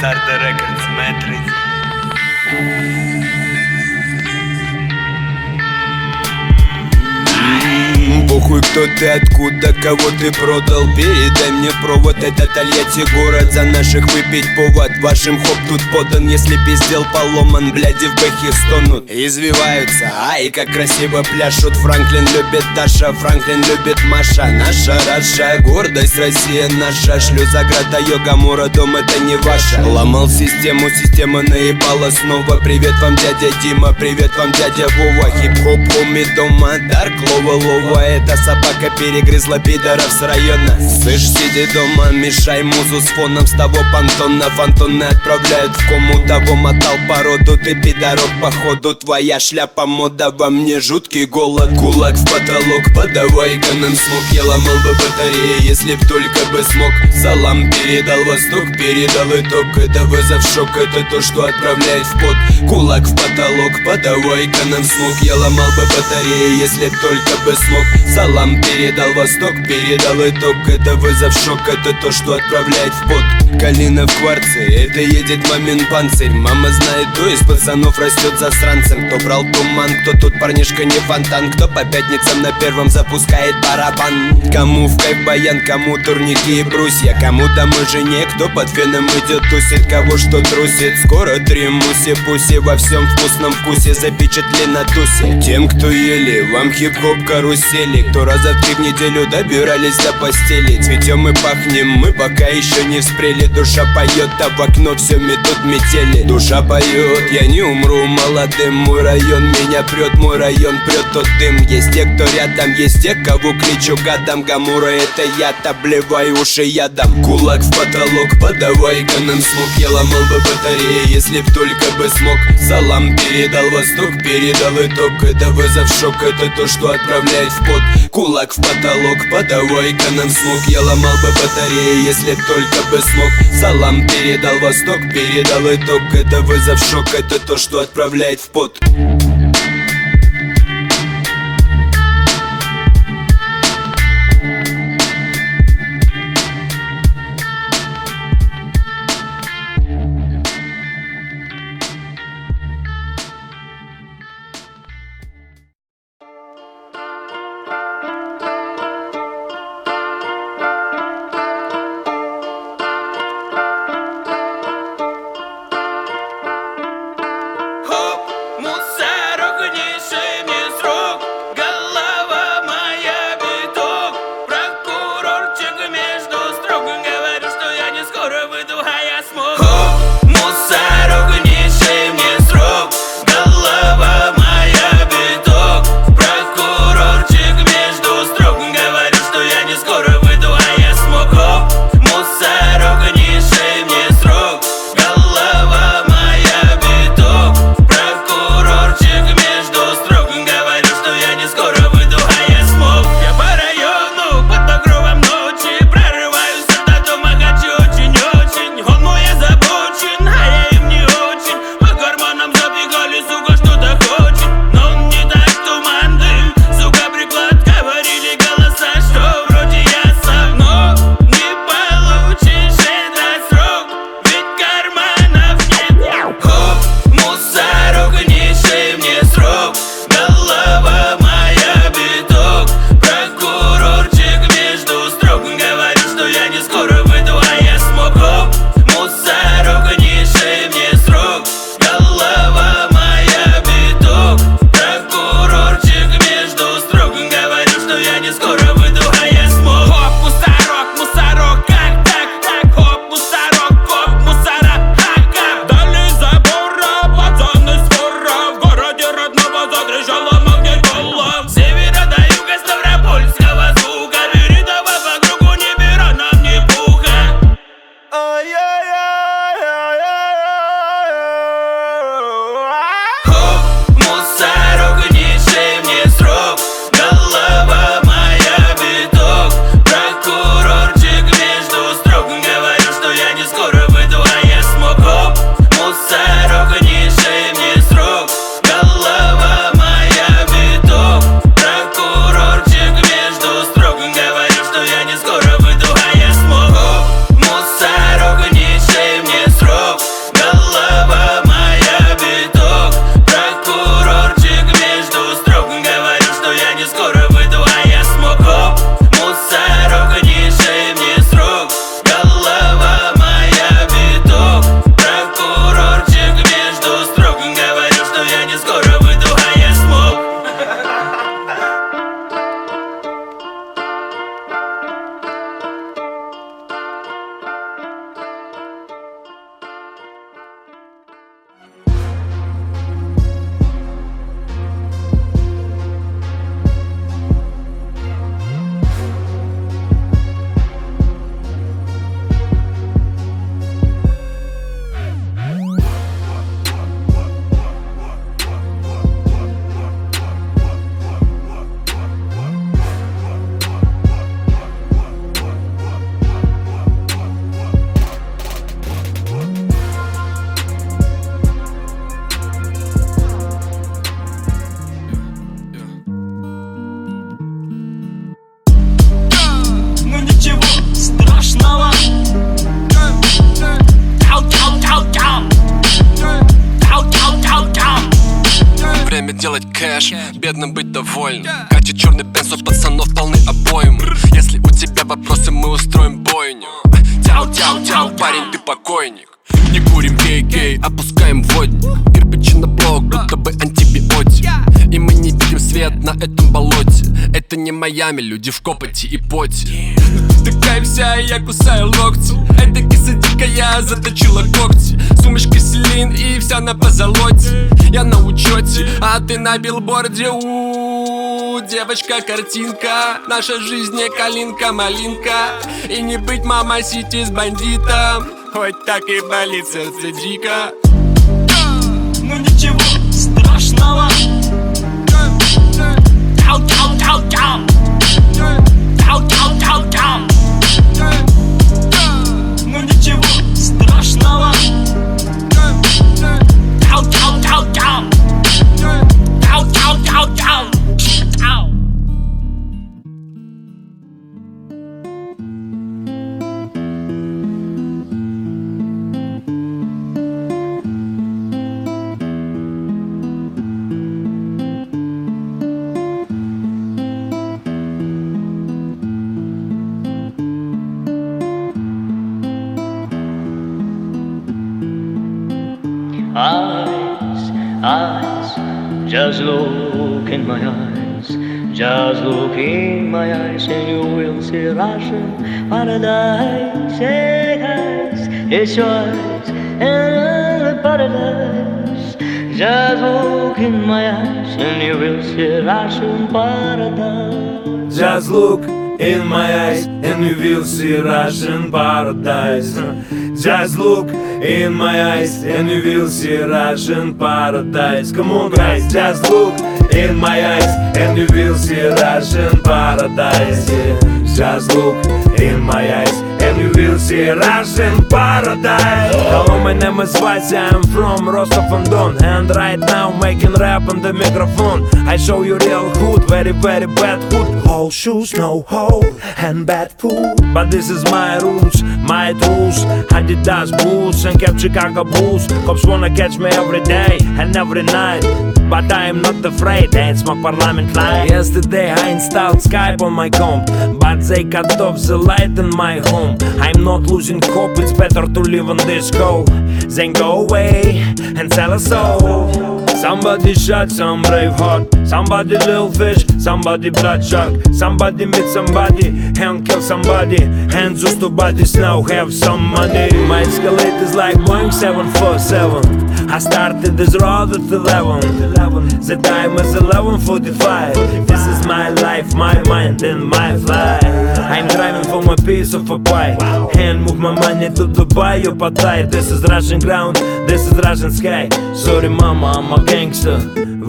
Sarda Records Matrix. Похуй кто ты, откуда, кого ты продал? Передай мне провод, это Тольятти город. За наших выпить повод, вашим хоп тут подан Если пиздел поломан, бляди в бэхе стонут Извиваются, ай, как красиво пляшут. Франклин любит Даша, Франклин любит Маша. Наша Раша, гордость Россия наша. Шлю за града йога, мура, дом это не ваша. Ломал систему, система наебала. Снова Привет вам дядя Дима, привет вам дядя Вова. Хип-хоп, хоми дома, дарк, лова, лова Собака перегрызла пидоров с района. Слышь, сиди дома, мешай музу с фоном. С того понтона фантоны отправляют в кому Того. Мотал породу, ты пидорок походу Твоя шляпа мода, во мне жуткий голод Кулак в потолок, подавай-ка нам смог Я ломал бы батареи, если б только бы смог. Салам передал восток, передал итог. Это вызов шок, это то, что отправляет в пот. Кулак в потолок, подавай-ка нам смог. Я ломал бы батареи, если б только бы смог Салам передал восток, передал итог. Это вызов шок, это то, что отправляет в пот Калина в кварце, это едет мамин панцирь. Мама знает, кто из пацанов растет засранцем Кто брал туман, кто тут парнишка не фонтан. Кто по пятницам на первом запускает барабан. Кому в кайф баян, кому турники и брусья. Кому домой жене, кто под феном идет тусит. Кого что трусит, скоро три муси Пуси во всем вкусном вкусе запечатли на тусе. Тем, кто ели, вам хип-хоп карусели Кто раза в три в неделю добирались до постели. Цветем и пахнем, мы пока еще не вспрели. Душа поет, а в окно все метут метели. Душа поет, я не умру молодым. Мой район меня прет, мой район прет тот дым. Есть те, кто рядом, есть те, кого кличу гадом. Гамура это я, обливай уши ядом. Кулак в потолок, подавай-ка нам смог Я ломал бы батареи, если б только бы смог. Салам передал восток, передал итог. Это вызов шок, это то, что отправляет в пот Кулак в потолок, подавай-ка нам смог Я ломал бы батареи, если только бы смог. Салам передал восток, передал итог. Это вызов шок, это то, что отправляет в пот кэш Бедным быть довольным. Катя черный бенз, у пацанов полны обоим Если у тебя вопросы, мы устроим бойню. Тяу, тяу, тяу, парень, ты покойник. Не курим гей-гей, опускаем водник. Кирпичи на блок, будто бы антибиотик. И мы не видим свет на этом болоте Это не Майами, люди в копоти и поте. Такая вся, я кусаю локти. Это киса дикая, заточила когти. Сумочка селин и вся на позолоте. Я на учете, а ты на билборде. У Девочка, картинка. Наша жизнь не калинка-малинка И не быть мама сити с бандитом. Хоть так и болит сердце дико just look in my eyes, just look in my eyes, and you will see Russian paradise. Hey guys, it's yours, and paradise. Just look in my eyes, and you will see Russian paradise. Just look in my eyes and you will see Russian paradise. Just look in my eyes and you will see Russian paradise. Come on, guys, just look in my eyes and you will see Russian paradise. Just look in my eyes and you will see Russian paradise. Hello, my name is Vasya, I'm from Rostov-on-Don and right now making rap on the microphone. I show you real hood, very very bad hood. All shoes, no hole, and bad food. But this is my rules, my tools. Adidas boots and kept Chicago Bulls. Cops wanna catch me every day and every night. But I am not afraid, ain't my parliament line. Yesterday I installed Skype on my comp, but they cut off the light in my home. I'm not losing hope, it's better to live on this go. Then go away and sell a soul. Somebody shot some brave heart, somebody little fish, somebody blood shark, somebody meet somebody and kill somebody, and just two bodies now have some money. My Escalade is like Boeing 747. I started this road at 11. The time is 11:45. This is my life, my mind, and my flight. I'm driving for my piece of a pie and move my money to Dubai or Pattaya. This is Russian ground, this is Russian sky. Sorry, mama, I'm a gangster,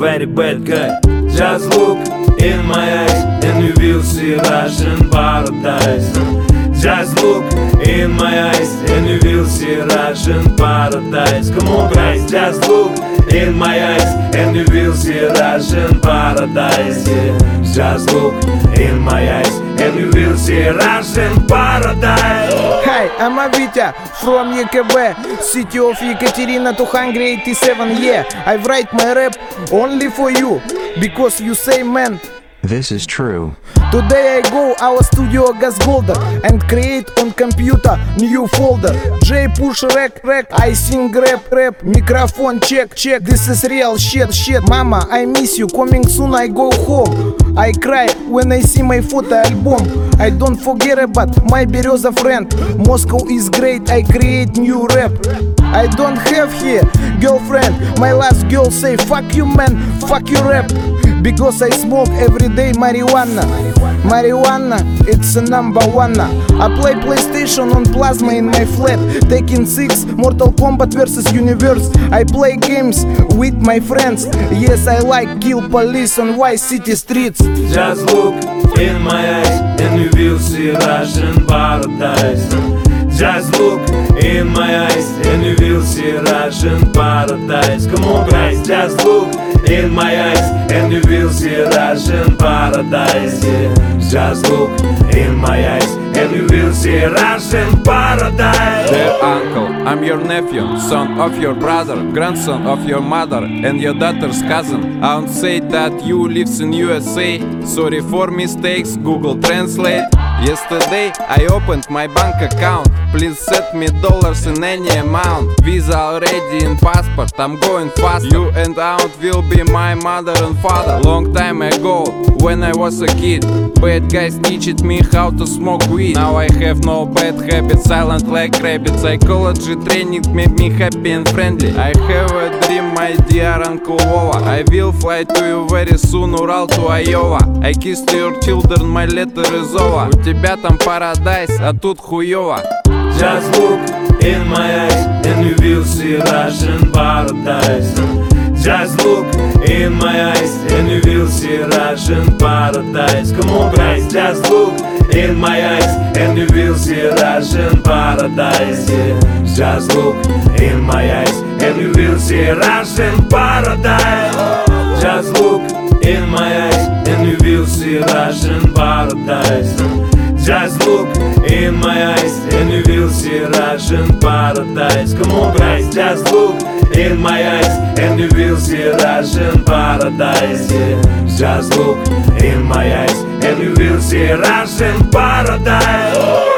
very bad guy. Just look in my eyes and you will see Russian paradise. Just look in my eyes and you will see Russian paradise. Come on, guys, just look in my eyes and you will see Russian paradise. Yeah. Just look in my eyes and you will see Russian paradise. Hi, I'm Avita from YKB, city of Ekaterina 287. Yeah, I write my rap only for you because you say, man. This is true. Today I go our studio Gazgolder and create on computer new folder. J push rec rec. I sing rap rap. Microphone check check. This is real shit shit. Mama, I miss you. Coming soon I go home. I cry when I see my photo album. I don't forget about my Bereza friend. Moscow is great. I create new rap. I don't have here girlfriend. My last girl say fuck you man, fuck you rap. Because I smoke every day marijuana. Marijuana, it's a number one. I play PlayStation on plasma in my flat. Tekken six, Mortal Kombat versus Universe. I play games with my friends. Yes, I like kill police on Vice City streets. Just look in my eyes and you will see Russian paradise. Just look in my eyes and you will see Russian paradise. Come on, guys, just look in my eyes and you will see Russian paradise. Yeah. Just look in my eyes and you will see Russian paradise. Dear uncle, I'm your nephew, son of your brother, grandson of your mother, and your daughter's cousin. Won't say that you lives in USA. Sorry for mistakes, Google Translate. Yesterday I opened my bank account. Please set me dollars in any amount. Visa already in passport, I'm going fast. You and aunt will be my mother and father. Long time ago, when I was a kid, bad guys teached me how to smoke weed. Now I have no bad habits, silent like rabbit. Psychology training made me happy and friendly. I have a dream, my dear Uncle. I will fly to you very soon, Ural to Iowa. I kissed your children, my letter is over. У тебя там парадайз, а тут хуёво. Just look in my eyes and you will see Russian paradise. Just look in my eyes and you will see Russian paradise. Come on, guys, just look in my eyes and you will see Russian paradise. Yeah. Just look in my eyes and you will see a Russian paradise. Just look in my eyes and you will see Russian paradise. Just look in my eyes and you will see Russian paradise. Come on, guys, just look in my eyes and you will see Russian paradise. Yeah. Just look in my eyes and you will see Russian paradise.